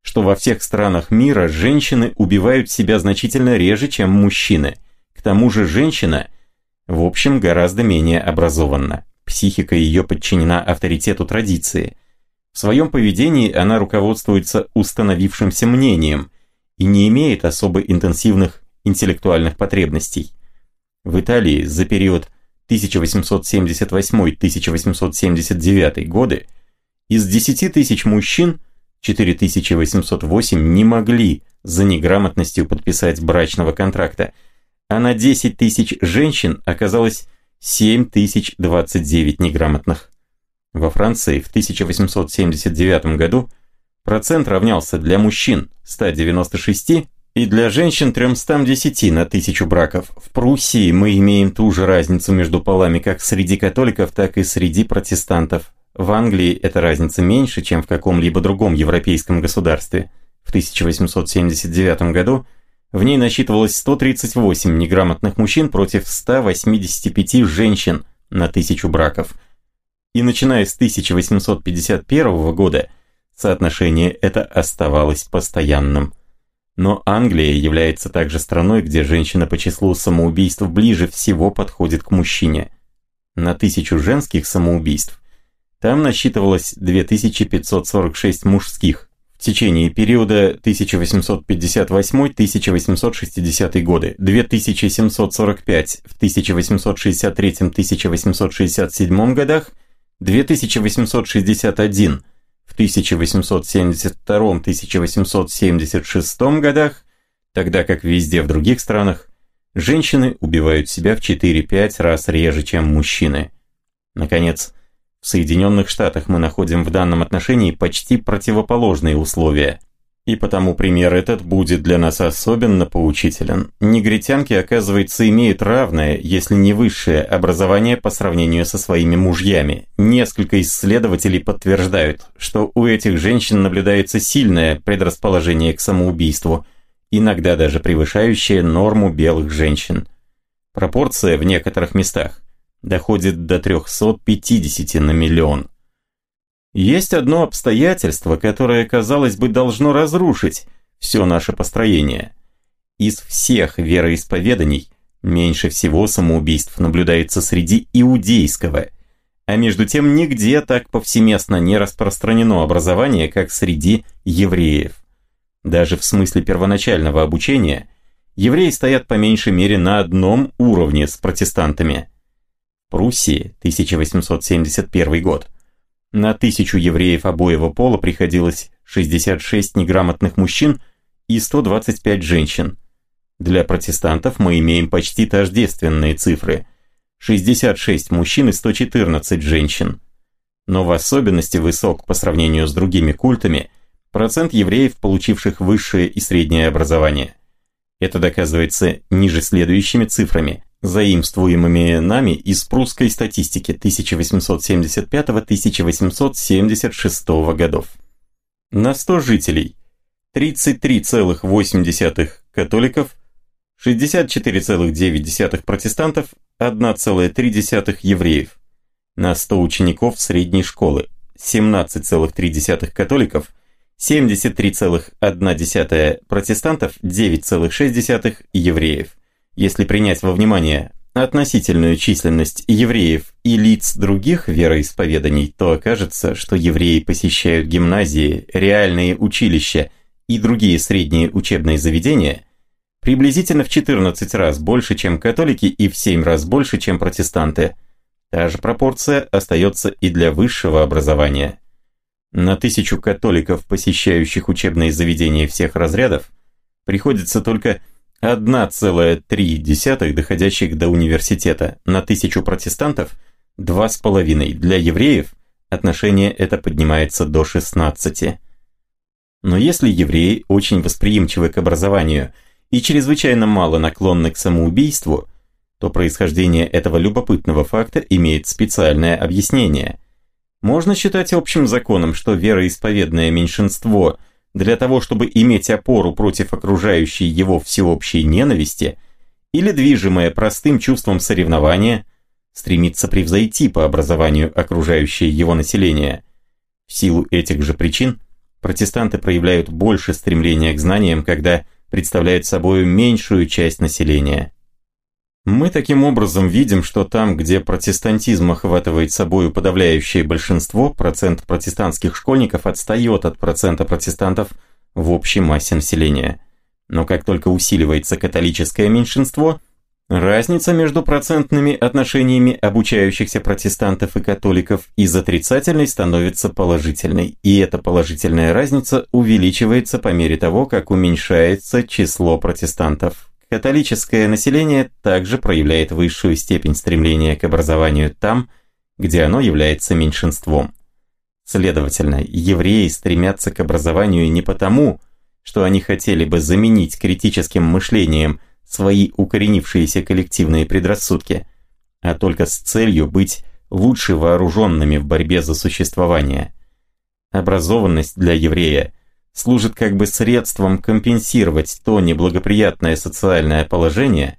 что во всех странах мира женщины убивают себя значительно реже, чем мужчины. К тому же женщина – в общем, гораздо менее образованна. Психика ее подчинена авторитету традиции. В своем поведении она руководствуется установившимся мнением и не имеет особо интенсивных интеллектуальных потребностей. В Италии за период 1878-1879 годы из 10 тысяч мужчин 4808 не могли за неграмотностью подписать брачного контракта – а на 10 тысяч женщин оказалось 7029 неграмотных. Во Франции в 1879 году процент равнялся для мужчин 196 и для женщин 310 на тысячу браков. В Пруссии мы имеем ту же разницу между полами как среди католиков, так и среди протестантов. В Англии эта разница меньше, чем в каком-либо другом европейском государстве. В 1879 году – в ней насчитывалось 138 неграмотных мужчин против 185 женщин на тысячу браков. И начиная с 1851 года соотношение это оставалось постоянным. Но Англия является также страной, где женщина по числу самоубийств ближе всего подходит к мужчине. На тысячу женских самоубийств там насчитывалось 2546 мужских, в течение периода 1858-1860 годы, 2745 в 1863-1867 годах, 2861 в 1872-1876 годах, тогда как везде в других странах женщины убивают себя в 4-5 раз реже, чем мужчины. Наконец, в Соединенных Штатах мы находим в данном отношении почти противоположные условия. И потому пример этот будет для нас особенно поучителен. Негритянки, оказывается, имеют равное, если не высшее, образование по сравнению со своими мужьями. Несколько исследователей подтверждают, что у этих женщин наблюдается сильное предрасположение к самоубийству, иногда даже превышающее норму белых женщин. Пропорция в некоторых местах доходит до 350 на миллион. Есть одно обстоятельство, которое, казалось бы, должно разрушить все наше построение. Из всех вероисповеданий меньше всего самоубийств наблюдается среди иудейского, а между тем нигде так повсеместно не распространено образование, как среди евреев. Даже в смысле первоначального обучения евреи стоят по меньшей мере на одном уровне с протестантами. Пруссии, 1871 год. На тысячу евреев обоего пола приходилось 66 неграмотных мужчин и 125 женщин. Для протестантов мы имеем почти тождественные цифры – 66 мужчин и 114 женщин. Но в особенности высок по сравнению с другими культами процент евреев, получивших высшее и среднее образование. Это доказывается ниже следующими цифрами, заимствуемыми нами из прусской статистики 1875-1876 годов. На 100 жителей 33,8 католиков, 64,9 протестантов, 1,3 евреев. На 100 учеников средней школы 17,3 католиков, 73,1 протестантов, 9,6 евреев. Если принять во внимание относительную численность евреев и лиц других вероисповеданий, то окажется, что евреи посещают гимназии, реальные училища и другие средние учебные заведения приблизительно в 14 раз больше, чем католики и в 7 раз больше, чем протестанты. Та же пропорция остается и для высшего образования. На тысячу католиков, посещающих учебные заведения всех разрядов, приходится только 1,3 доходящих до университета, на тысячу протестантов 2,5. Для евреев отношение это поднимается до 16. Но если евреи очень восприимчивы к образованию и чрезвычайно мало наклонны к самоубийству, то происхождение этого любопытного факта имеет специальное объяснение. Можно считать общим законом, что вероисповедное меньшинство – для того, чтобы иметь опору против окружающей его всеобщей ненависти, или движимое простым чувством соревнования, стремится превзойти по образованию окружающее его население. В силу этих же причин протестанты проявляют больше стремления к знаниям, когда представляют собой меньшую часть населения. Мы таким образом видим, что там, где протестантизм охватывает собою подавляющее большинство, процент протестантских школьников отстает от процента протестантов в общей массе населения. Но как только усиливается католическое меньшинство, разница между процентными отношениями обучающихся протестантов и католиков из отрицательной становится положительной, и эта положительная разница увеличивается по мере того, как уменьшается число протестантов. Католическое население также проявляет высшую степень стремления к образованию там, где оно является меньшинством. Следовательно, евреи стремятся к образованию не потому, что они хотели бы заменить критическим мышлением свои укоренившиеся коллективные предрассудки, а только с целью быть лучше вооруженными в борьбе за существование. Образованность для еврея служит как бы средством компенсировать то неблагоприятное социальное положение,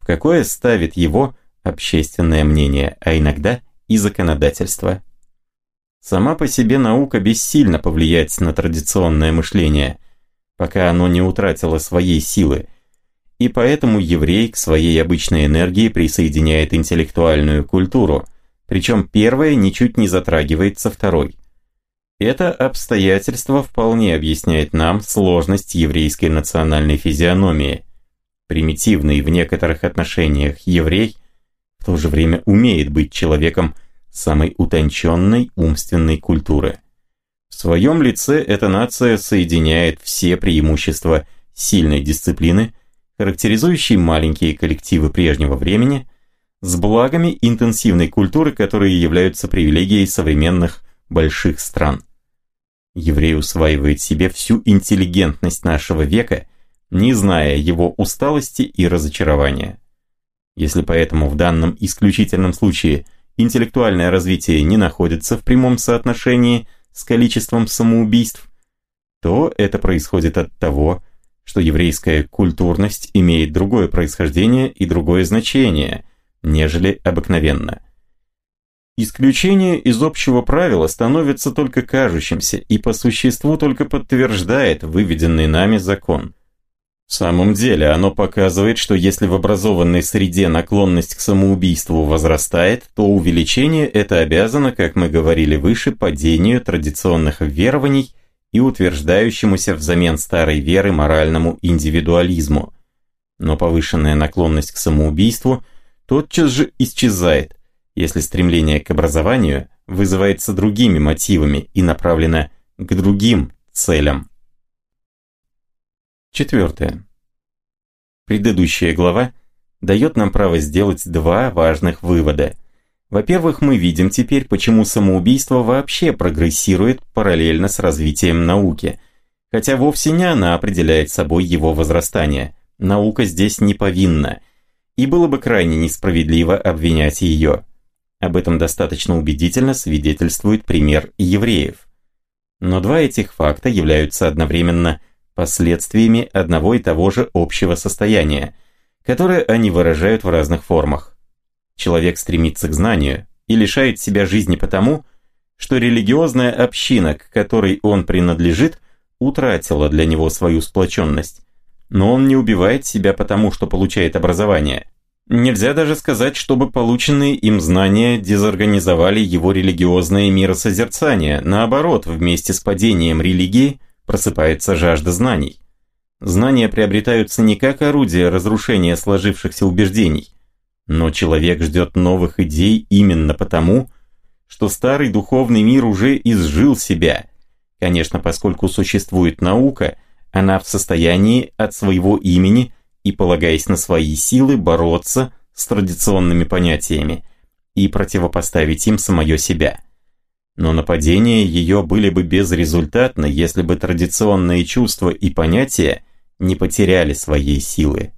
в какое ставит его общественное мнение, а иногда и законодательство. Сама по себе наука бессильно повлиять на традиционное мышление, пока оно не утратило своей силы, и поэтому еврей к своей обычной энергии присоединяет интеллектуальную культуру, причем первая ничуть не затрагивается второй. Это обстоятельство вполне объясняет нам сложность еврейской национальной физиономии. Примитивный в некоторых отношениях еврей в то же время умеет быть человеком самой утонченной умственной культуры. В своем лице эта нация соединяет все преимущества сильной дисциплины, характеризующей маленькие коллективы прежнего времени, с благами интенсивной культуры, которые являются привилегией современных больших стран. Еврей усваивает себе всю интеллигентность нашего века, не зная его усталости и разочарования. Если поэтому в данном исключительном случае интеллектуальное развитие не находится в прямом соотношении с количеством самоубийств, то это происходит от того, что еврейская культурность имеет другое происхождение и другое значение, нежели обыкновенно. Исключение из общего правила становится только кажущимся и по существу только подтверждает выведенный нами закон. В самом деле, оно показывает, что если в образованной среде наклонность к самоубийству возрастает, то увеличение это обязано, как мы говорили выше, падению традиционных верований и утверждающемуся взамен старой веры моральному индивидуализму. Но повышенная наклонность к самоубийству тотчас же исчезает – если стремление к образованию вызывается другими мотивами и направлено к другим целям. Четвертое. Предыдущая глава дает нам право сделать два важных вывода. Во-первых, мы видим теперь, почему самоубийство вообще прогрессирует параллельно с развитием науки, хотя вовсе не она определяет собой его возрастание. Наука здесь не повинна, и было бы крайне несправедливо обвинять ее. Об этом достаточно убедительно свидетельствует пример евреев. Но два этих факта являются одновременно последствиями одного и того же общего состояния, которое они выражают в разных формах. Человек стремится к знанию и лишает себя жизни потому, что религиозная община, к которой он принадлежит, утратила для него свою сплоченность. Но он не убивает себя потому, что получает образование – Нельзя даже сказать, чтобы полученные им знания дезорганизовали его религиозное миросозерцание. Наоборот, вместе с падением религии просыпается жажда знаний. Знания приобретаются не как орудие разрушения сложившихся убеждений, но человек ждет новых идей именно потому, что старый духовный мир уже изжил себя. Конечно, поскольку существует наука, она в состоянии от своего имени – и, полагаясь на свои силы, бороться с традиционными понятиями и противопоставить им самое себя. Но нападения ее были бы безрезультатны, если бы традиционные чувства и понятия не потеряли своей силы.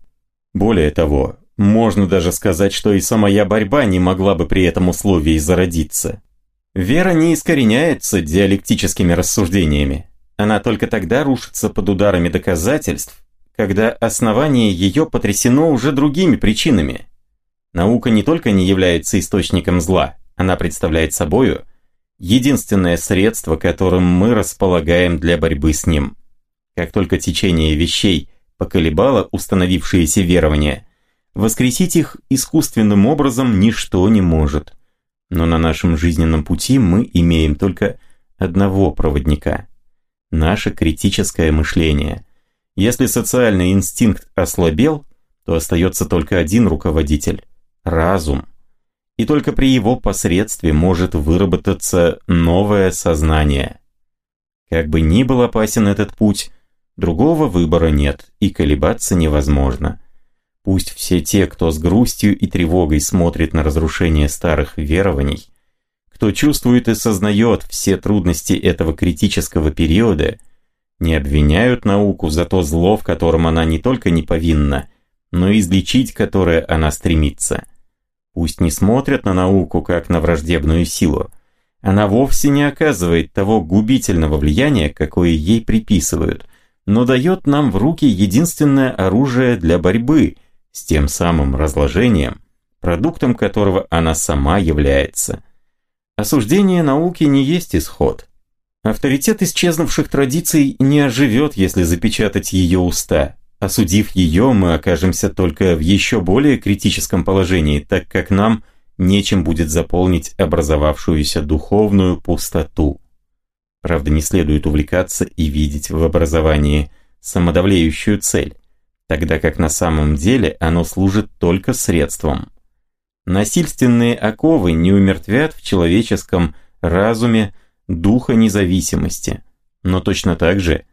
Более того, можно даже сказать, что и самая борьба не могла бы при этом условии зародиться. Вера не искореняется диалектическими рассуждениями. Она только тогда рушится под ударами доказательств, когда основание ее потрясено уже другими причинами. Наука не только не является источником зла, она представляет собою единственное средство, которым мы располагаем для борьбы с ним. Как только течение вещей поколебало установившиеся верования, воскресить их искусственным образом ничто не может. Но на нашем жизненном пути мы имеем только одного проводника – наше критическое мышление – если социальный инстинкт ослабел, то остается только один руководитель – разум. И только при его посредстве может выработаться новое сознание. Как бы ни был опасен этот путь, другого выбора нет и колебаться невозможно. Пусть все те, кто с грустью и тревогой смотрит на разрушение старых верований, кто чувствует и сознает все трудности этого критического периода – не обвиняют науку за то зло, в котором она не только не повинна, но и излечить которое она стремится. Пусть не смотрят на науку как на враждебную силу. Она вовсе не оказывает того губительного влияния, какое ей приписывают, но дает нам в руки единственное оружие для борьбы с тем самым разложением, продуктом которого она сама является. Осуждение науки не есть исход – Авторитет исчезнувших традиций не оживет, если запечатать ее уста. Осудив ее, мы окажемся только в еще более критическом положении, так как нам нечем будет заполнить образовавшуюся духовную пустоту. Правда, не следует увлекаться и видеть в образовании самодавлеющую цель, тогда как на самом деле оно служит только средством. Насильственные оковы не умертвят в человеческом разуме духа независимости. Но точно так же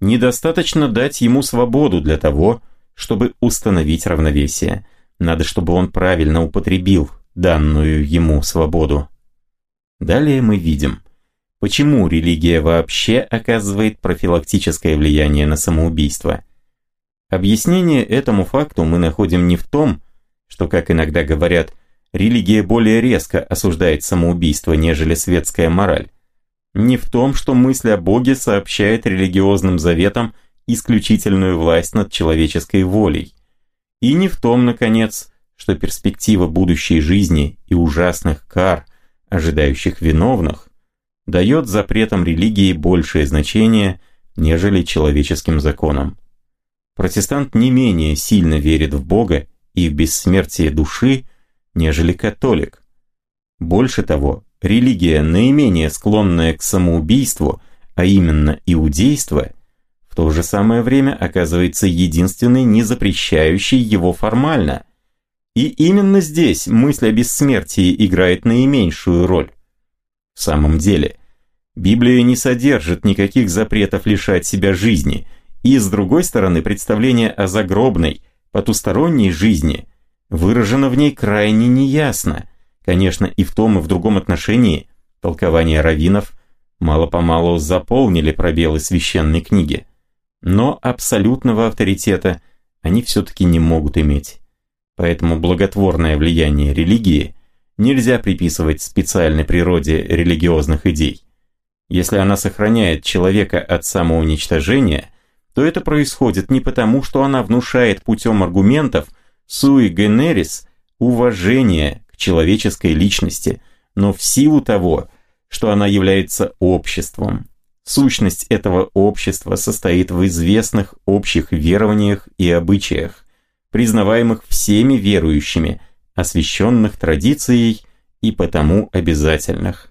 недостаточно дать ему свободу для того, чтобы установить равновесие. Надо, чтобы он правильно употребил данную ему свободу. Далее мы видим, почему религия вообще оказывает профилактическое влияние на самоубийство. Объяснение этому факту мы находим не в том, что, как иногда говорят, религия более резко осуждает самоубийство, нежели светская мораль, не в том, что мысль о Боге сообщает религиозным заветам исключительную власть над человеческой волей. И не в том, наконец, что перспектива будущей жизни и ужасных кар, ожидающих виновных, дает запретам религии большее значение, нежели человеческим законам. Протестант не менее сильно верит в Бога и в бессмертие души, нежели католик. Больше того, религия, наименее склонная к самоубийству, а именно иудейство, в то же самое время оказывается единственной, не запрещающей его формально. И именно здесь мысль о бессмертии играет наименьшую роль. В самом деле, Библия не содержит никаких запретов лишать себя жизни, и, с другой стороны, представление о загробной, потусторонней жизни выражено в ней крайне неясно. Конечно, и в том, и в другом отношении толкования раввинов мало-помалу заполнили пробелы священной книги. Но абсолютного авторитета они все-таки не могут иметь. Поэтому благотворное влияние религии нельзя приписывать специальной природе религиозных идей. Если она сохраняет человека от самоуничтожения, то это происходит не потому, что она внушает путем аргументов суи генерис уважение человеческой личности, но в силу того, что она является обществом. Сущность этого общества состоит в известных общих верованиях и обычаях, признаваемых всеми верующими, освященных традицией и потому обязательных.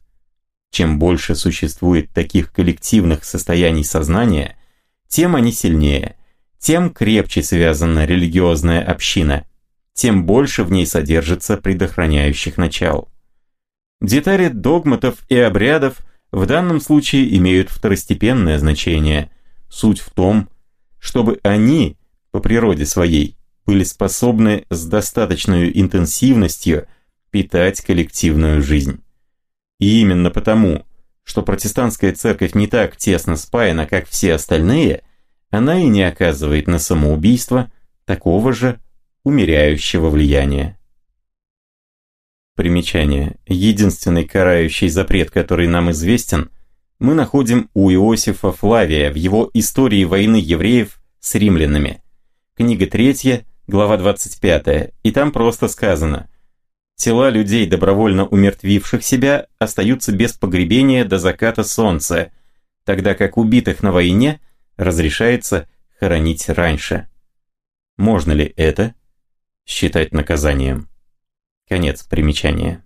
Чем больше существует таких коллективных состояний сознания, тем они сильнее, тем крепче связана религиозная община, тем больше в ней содержится предохраняющих начал. Детали догматов и обрядов в данном случае имеют второстепенное значение. Суть в том, чтобы они, по природе своей, были способны с достаточной интенсивностью питать коллективную жизнь. И именно потому, что протестантская церковь не так тесно спаяна, как все остальные, она и не оказывает на самоубийство такого же умеряющего влияния. Примечание. Единственный карающий запрет, который нам известен, мы находим у Иосифа Флавия в его «Истории войны евреев с римлянами». Книга 3, глава 25, и там просто сказано «Тела людей, добровольно умертвивших себя, остаются без погребения до заката солнца, тогда как убитых на войне разрешается хоронить раньше». Можно ли это считать наказанием? Конец примечания.